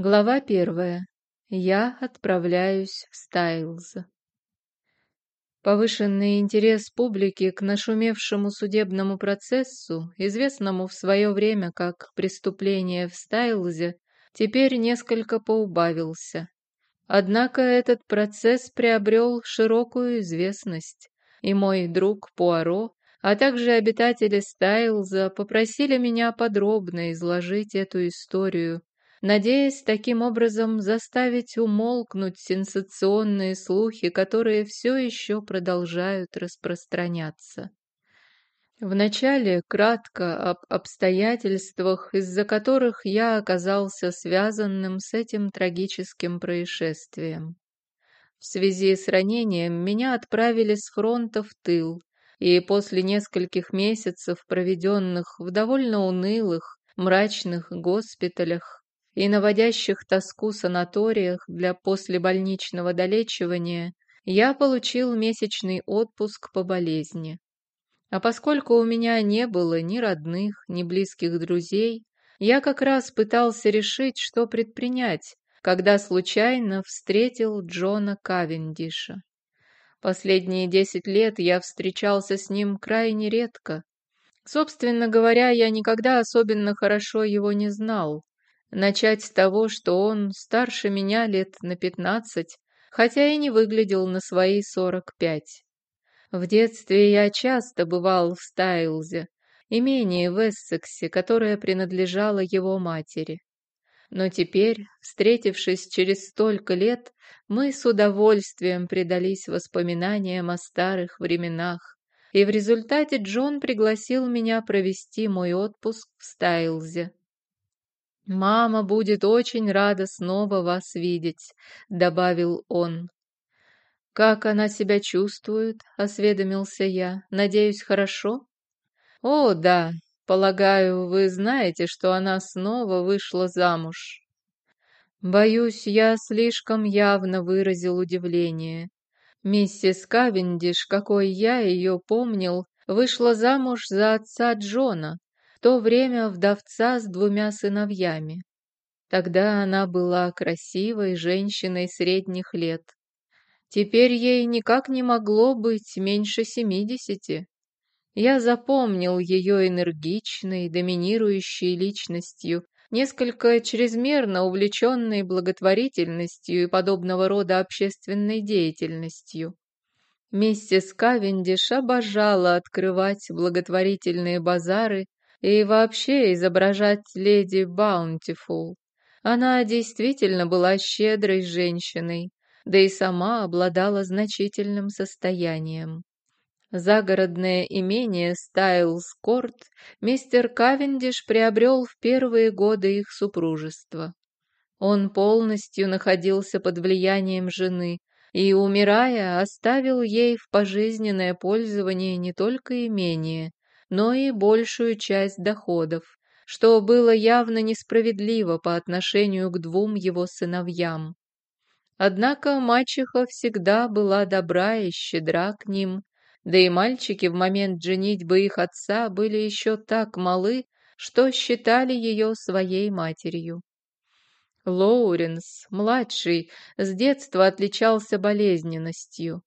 Глава первая. Я отправляюсь в Стайлз. Повышенный интерес публики к нашумевшему судебному процессу, известному в свое время как «преступление в Стайлзе», теперь несколько поубавился. Однако этот процесс приобрел широкую известность, и мой друг Пуаро, а также обитатели Стайлза попросили меня подробно изложить эту историю, надеясь таким образом заставить умолкнуть сенсационные слухи, которые все еще продолжают распространяться. Вначале кратко об обстоятельствах, из-за которых я оказался связанным с этим трагическим происшествием. В связи с ранением меня отправили с фронта в тыл, и после нескольких месяцев, проведенных в довольно унылых, мрачных госпиталях, и наводящих тоску санаториях для послебольничного долечивания я получил месячный отпуск по болезни. А поскольку у меня не было ни родных, ни близких друзей, я как раз пытался решить, что предпринять, когда случайно встретил Джона Кавендиша. Последние десять лет я встречался с ним крайне редко. Собственно говоря, я никогда особенно хорошо его не знал, Начать с того, что он старше меня лет на пятнадцать, хотя и не выглядел на свои сорок пять. В детстве я часто бывал в Стайлзе, имении в Эссексе, которое принадлежало его матери. Но теперь, встретившись через столько лет, мы с удовольствием предались воспоминаниям о старых временах, и в результате Джон пригласил меня провести мой отпуск в Стайлзе. «Мама будет очень рада снова вас видеть», — добавил он. «Как она себя чувствует?» — осведомился я. «Надеюсь, хорошо?» «О, да. Полагаю, вы знаете, что она снова вышла замуж». Боюсь, я слишком явно выразил удивление. Миссис Кавендиш, какой я ее помнил, вышла замуж за отца Джона, то время вдовца с двумя сыновьями. Тогда она была красивой женщиной средних лет. Теперь ей никак не могло быть меньше семидесяти. Я запомнил ее энергичной, доминирующей личностью, несколько чрезмерно увлеченной благотворительностью и подобного рода общественной деятельностью. Миссис Кавендиш обожала открывать благотворительные базары и вообще изображать леди Баунтифул. Она действительно была щедрой женщиной, да и сама обладала значительным состоянием. Загородное имение Стайлс-Корт мистер Кавендиш приобрел в первые годы их супружества. Он полностью находился под влиянием жены и, умирая, оставил ей в пожизненное пользование не только имение, но и большую часть доходов, что было явно несправедливо по отношению к двум его сыновьям. Однако мачеха всегда была добра и щедра к ним, да и мальчики в момент женитьбы их отца были еще так малы, что считали ее своей матерью. Лоуренс, младший, с детства отличался болезненностью.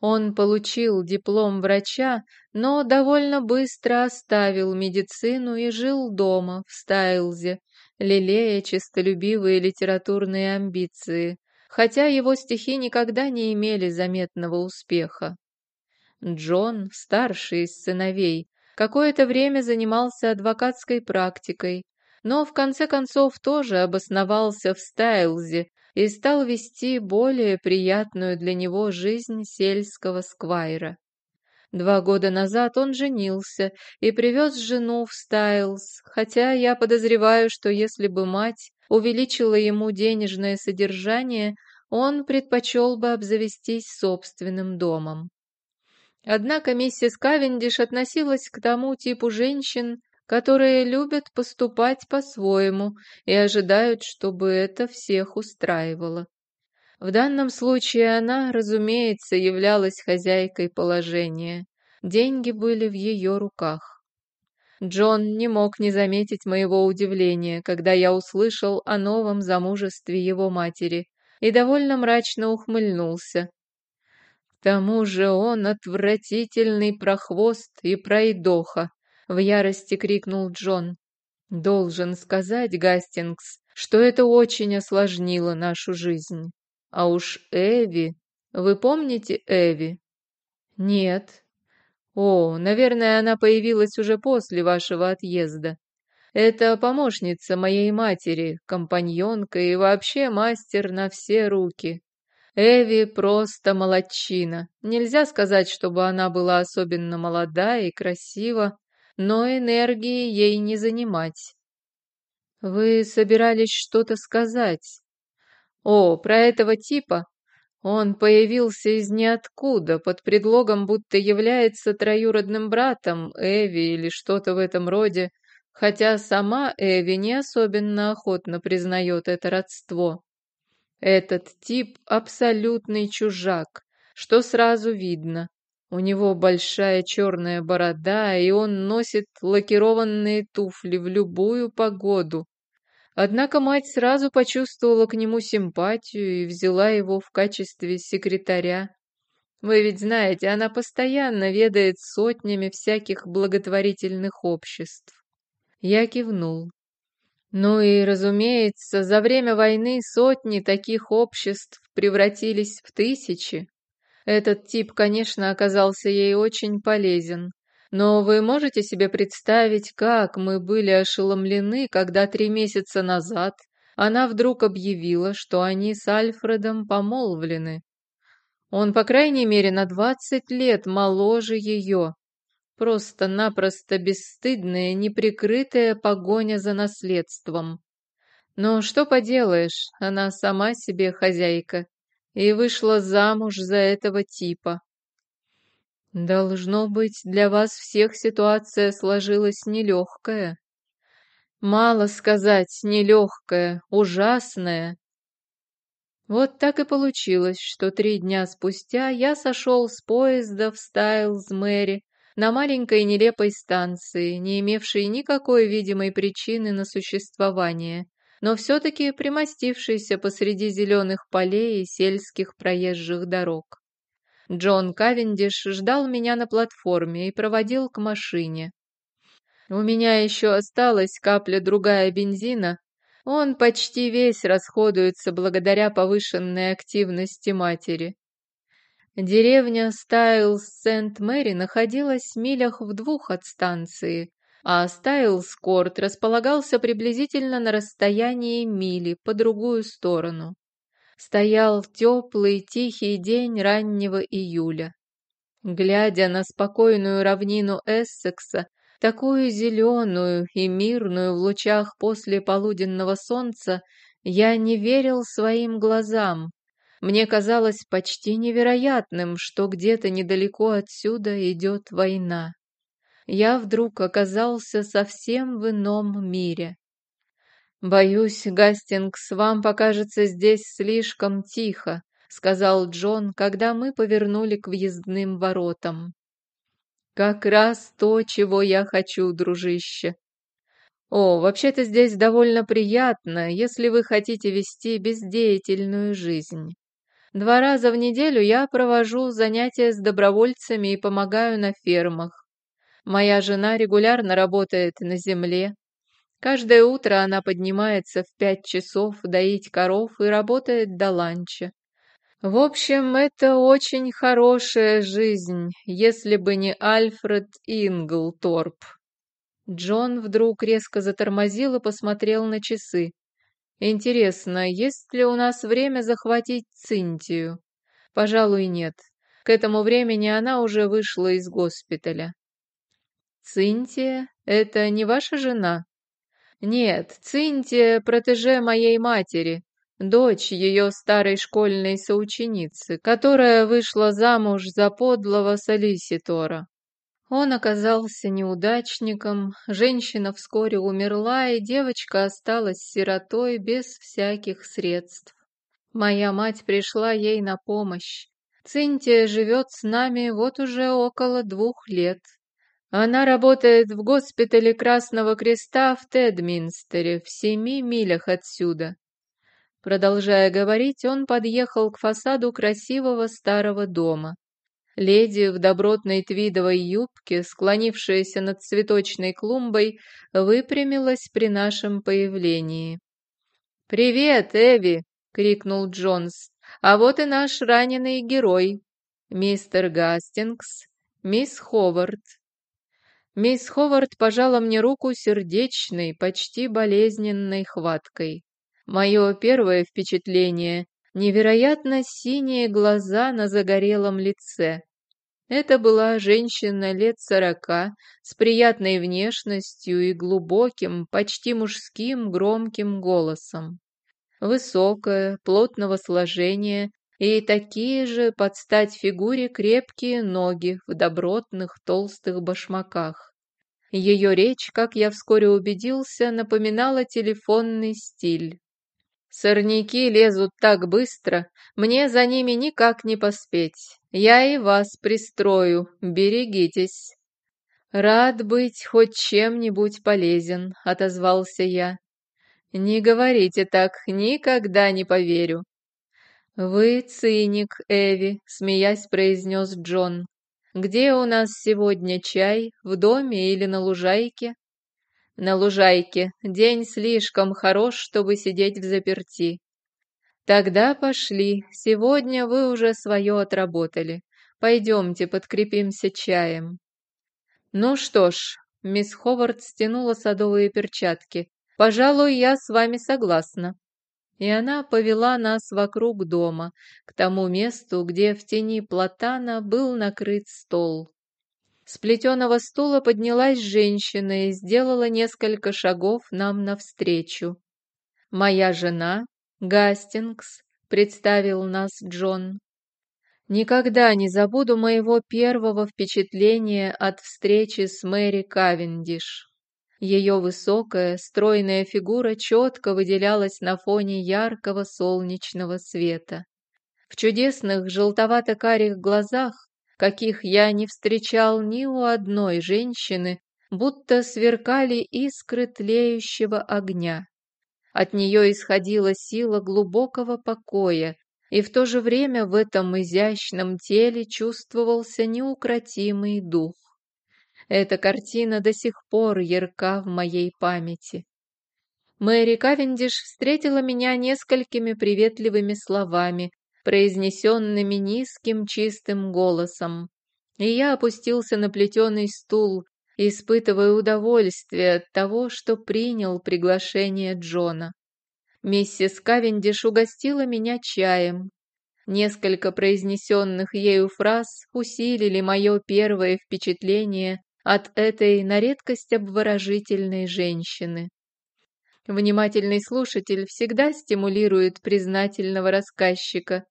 Он получил диплом врача, но довольно быстро оставил медицину и жил дома, в Стайлзе, лелея честолюбивые литературные амбиции, хотя его стихи никогда не имели заметного успеха. Джон, старший из сыновей, какое-то время занимался адвокатской практикой, но в конце концов тоже обосновался в Стайлзе, и стал вести более приятную для него жизнь сельского сквайра. Два года назад он женился и привез жену в Стайлз, хотя я подозреваю, что если бы мать увеличила ему денежное содержание, он предпочел бы обзавестись собственным домом. Однако миссис Кавендиш относилась к тому типу женщин, которые любят поступать по-своему и ожидают, чтобы это всех устраивало. В данном случае она, разумеется, являлась хозяйкой положения. Деньги были в ее руках. Джон не мог не заметить моего удивления, когда я услышал о новом замужестве его матери, и довольно мрачно ухмыльнулся. К тому же он отвратительный прохвост и пройдоха, в ярости крикнул Джон. Должен сказать, Гастингс, что это очень осложнило нашу жизнь. А уж Эви... Вы помните Эви? Нет, о, наверное, она появилась уже после вашего отъезда. Это помощница моей матери, компаньонка и вообще мастер на все руки. Эви просто молодчина. Нельзя сказать, чтобы она была особенно молода и красива, но энергии ей не занимать. Вы собирались что-то сказать? О, про этого типа? Он появился из ниоткуда, под предлогом, будто является троюродным братом Эви или что-то в этом роде, хотя сама Эви не особенно охотно признает это родство. Этот тип абсолютный чужак, что сразу видно. У него большая черная борода, и он носит лакированные туфли в любую погоду. Однако мать сразу почувствовала к нему симпатию и взяла его в качестве секретаря. Вы ведь знаете, она постоянно ведает сотнями всяких благотворительных обществ. Я кивнул. Ну и, разумеется, за время войны сотни таких обществ превратились в тысячи. Этот тип, конечно, оказался ей очень полезен. Но вы можете себе представить, как мы были ошеломлены, когда три месяца назад она вдруг объявила, что они с Альфредом помолвлены. Он, по крайней мере, на двадцать лет моложе ее. Просто-напросто бесстыдная, неприкрытая погоня за наследством. Но что поделаешь, она сама себе хозяйка и вышла замуж за этого типа. Должно быть, для вас всех ситуация сложилась нелегкая. Мало сказать, нелегкая, ужасная. Вот так и получилось, что три дня спустя я сошел с поезда в Стайлз-Мэри на маленькой нелепой станции, не имевшей никакой видимой причины на существование, но все-таки примостившейся посреди зеленых полей и сельских проезжих дорог. Джон Кавендиш ждал меня на платформе и проводил к машине. У меня еще осталась капля другая бензина. Он почти весь расходуется благодаря повышенной активности матери. Деревня Стайлс-Сент-Мэри находилась в милях в двух от станции, а Стайлс-Корт располагался приблизительно на расстоянии мили по другую сторону. Стоял теплый, тихий день раннего июля. Глядя на спокойную равнину Эссекса, такую зеленую и мирную в лучах после полуденного солнца, я не верил своим глазам. Мне казалось почти невероятным, что где-то недалеко отсюда идет война. Я вдруг оказался совсем в ином мире. «Боюсь, Гастингс, вам покажется здесь слишком тихо», сказал Джон, когда мы повернули к въездным воротам. «Как раз то, чего я хочу, дружище. О, вообще-то здесь довольно приятно, если вы хотите вести бездеятельную жизнь. Два раза в неделю я провожу занятия с добровольцами и помогаю на фермах. Моя жена регулярно работает на земле, Каждое утро она поднимается в пять часов доить коров и работает до ланча. В общем, это очень хорошая жизнь, если бы не Альфред Инглторп. Джон вдруг резко затормозил и посмотрел на часы. Интересно, есть ли у нас время захватить Цинтию? Пожалуй, нет. К этому времени она уже вышла из госпиталя. Цинтия — это не ваша жена? Нет, Цинтия – протеже моей матери, дочь ее старой школьной соученицы, которая вышла замуж за подлого солиситора. Он оказался неудачником, женщина вскоре умерла, и девочка осталась сиротой без всяких средств. Моя мать пришла ей на помощь. Цинтия живет с нами вот уже около двух лет. Она работает в госпитале Красного Креста в Тедминстере, в семи милях отсюда. Продолжая говорить, он подъехал к фасаду красивого старого дома. Леди в добротной твидовой юбке, склонившаяся над цветочной клумбой, выпрямилась при нашем появлении. «Привет, Эви!» — крикнул Джонс. «А вот и наш раненый герой, мистер Гастингс, мисс Ховард». Мисс Ховард пожала мне руку сердечной, почти болезненной хваткой. Мое первое впечатление — невероятно синие глаза на загорелом лице. Это была женщина лет сорока, с приятной внешностью и глубоким, почти мужским громким голосом. Высокая, плотного сложения и такие же под стать фигуре крепкие ноги в добротных толстых башмаках. Ее речь, как я вскоре убедился, напоминала телефонный стиль. «Сорняки лезут так быстро, мне за ними никак не поспеть. Я и вас пристрою, берегитесь». «Рад быть хоть чем-нибудь полезен», — отозвался я. «Не говорите так, никогда не поверю». «Вы циник, Эви», — смеясь произнес Джон. Где у нас сегодня чай? В доме или на лужайке? На лужайке. День слишком хорош, чтобы сидеть в заперти. Тогда пошли. Сегодня вы уже свое отработали. Пойдемте подкрепимся чаем. Ну что ж, мисс Ховард стянула садовые перчатки. Пожалуй, я с вами согласна и она повела нас вокруг дома, к тому месту, где в тени платана был накрыт стол. С плетеного стула поднялась женщина и сделала несколько шагов нам навстречу. «Моя жена, Гастингс», — представил нас Джон. Никогда не забуду моего первого впечатления от встречи с Мэри Кавендиш. Ее высокая, стройная фигура четко выделялась на фоне яркого солнечного света. В чудесных желтовато-карих глазах, каких я не встречал ни у одной женщины, будто сверкали искры тлеющего огня. От нее исходила сила глубокого покоя, и в то же время в этом изящном теле чувствовался неукротимый дух. Эта картина до сих пор ярка в моей памяти. Мэри Кавендиш встретила меня несколькими приветливыми словами, произнесенными низким чистым голосом. И я опустился на плетеный стул, испытывая удовольствие от того, что принял приглашение Джона. Миссис Кавендиш угостила меня чаем. Несколько произнесенных ею фраз усилили мое первое впечатление от этой на редкость обворожительной женщины. Внимательный слушатель всегда стимулирует признательного рассказчика.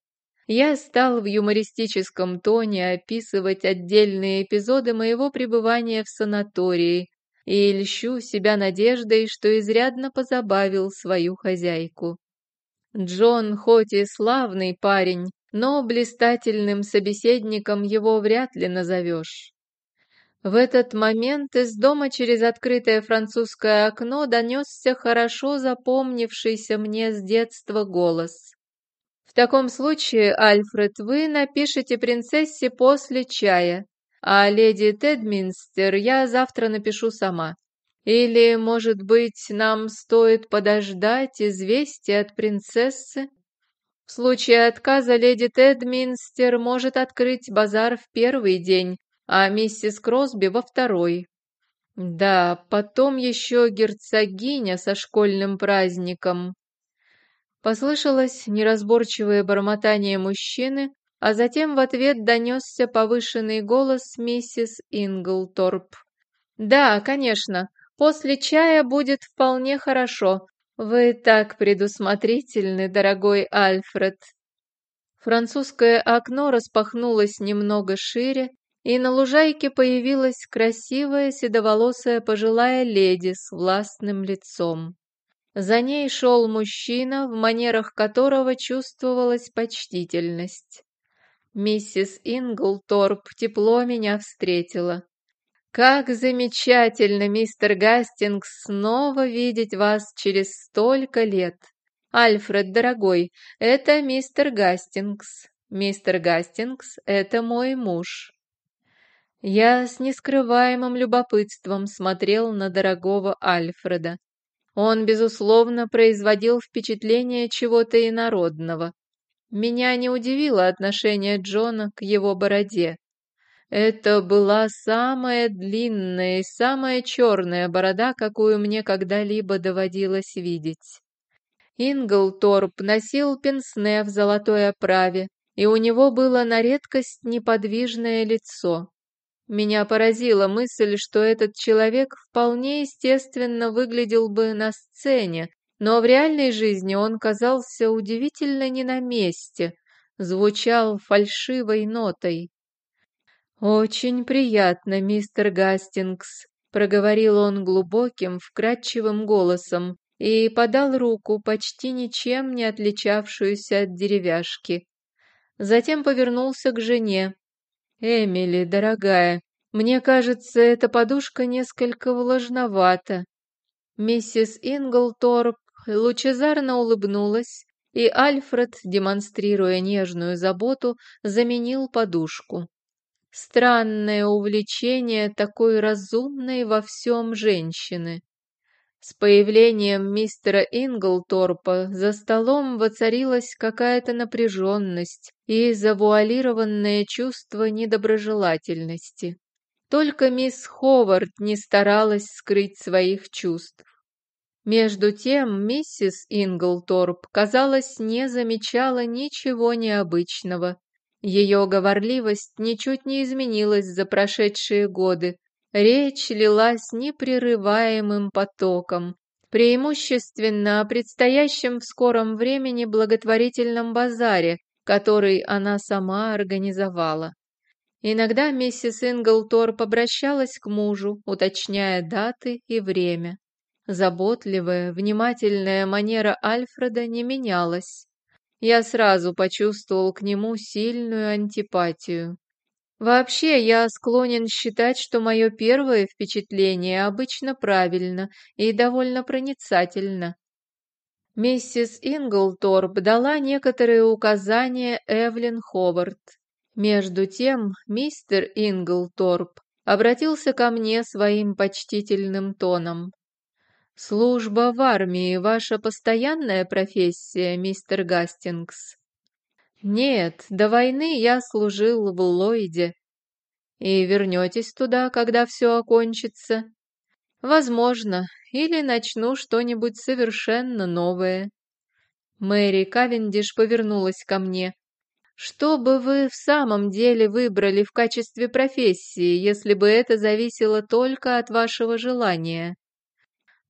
Я стал в юмористическом тоне описывать отдельные эпизоды моего пребывания в санатории и льщу себя надеждой, что изрядно позабавил свою хозяйку. Джон хоть и славный парень, но блистательным собеседником его вряд ли назовешь. В этот момент из дома через открытое французское окно донесся хорошо запомнившийся мне с детства голос. «В таком случае, Альфред, вы напишите принцессе после чая, а леди Тедминстер я завтра напишу сама. Или, может быть, нам стоит подождать известия от принцессы?» В случае отказа леди Тедминстер может открыть базар в первый день, а миссис Кросби во второй. Да, потом еще герцогиня со школьным праздником. Послышалось неразборчивое бормотание мужчины, а затем в ответ донесся повышенный голос миссис Инглторп. «Да, конечно, после чая будет вполне хорошо. Вы так предусмотрительны, дорогой Альфред». Французское окно распахнулось немного шире, и на лужайке появилась красивая седоволосая пожилая леди с властным лицом. За ней шел мужчина, в манерах которого чувствовалась почтительность. Миссис Инглторп тепло меня встретила. Как замечательно, мистер Гастингс, снова видеть вас через столько лет. Альфред, дорогой, это мистер Гастингс. Мистер Гастингс — это мой муж. Я с нескрываемым любопытством смотрел на дорогого Альфреда. Он, безусловно, производил впечатление чего-то инородного. Меня не удивило отношение Джона к его бороде. Это была самая длинная и самая черная борода, какую мне когда-либо доводилось видеть. Инглторп носил пенсне в золотой оправе, и у него было на редкость неподвижное лицо. Меня поразила мысль, что этот человек вполне естественно выглядел бы на сцене, но в реальной жизни он казался удивительно не на месте, звучал фальшивой нотой. «Очень приятно, мистер Гастингс», — проговорил он глубоким, вкрадчивым голосом и подал руку, почти ничем не отличавшуюся от деревяшки. Затем повернулся к жене. «Эмили, дорогая, мне кажется, эта подушка несколько влажновата». Миссис Инглторп лучезарно улыбнулась, и Альфред, демонстрируя нежную заботу, заменил подушку. Странное увлечение такой разумной во всем женщины. С появлением мистера Инглторпа за столом воцарилась какая-то напряженность и завуалированное чувство недоброжелательности. Только мисс Ховард не старалась скрыть своих чувств. Между тем миссис Инглторп, казалось, не замечала ничего необычного ее говорливость ничуть не изменилась за прошедшие годы. Речь лилась непрерываемым потоком, преимущественно о предстоящем в скором времени благотворительном базаре, который она сама организовала. Иногда миссис Инглторп обращалась к мужу, уточняя даты и время. Заботливая, внимательная манера Альфреда не менялась. Я сразу почувствовал к нему сильную антипатию. Вообще, я склонен считать, что мое первое впечатление обычно правильно и довольно проницательно. Миссис Инглторп дала некоторые указания Эвлин Ховард. Между тем, мистер Инглторп обратился ко мне своим почтительным тоном. «Служба в армии — ваша постоянная профессия, мистер Гастингс?» «Нет, до войны я служил в Ллойде. И вернетесь туда, когда все окончится?» «Возможно, или начну что-нибудь совершенно новое». Мэри Кавендиш повернулась ко мне. «Что бы вы в самом деле выбрали в качестве профессии, если бы это зависело только от вашего желания?»